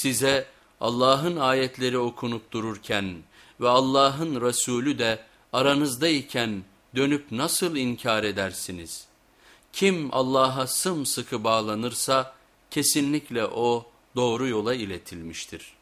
Size Allah'ın ayetleri okunup dururken ve Allah'ın Resulü de aranızdayken dönüp nasıl inkar edersiniz? Kim Allah'a sımsıkı bağlanırsa kesinlikle o doğru yola iletilmiştir.''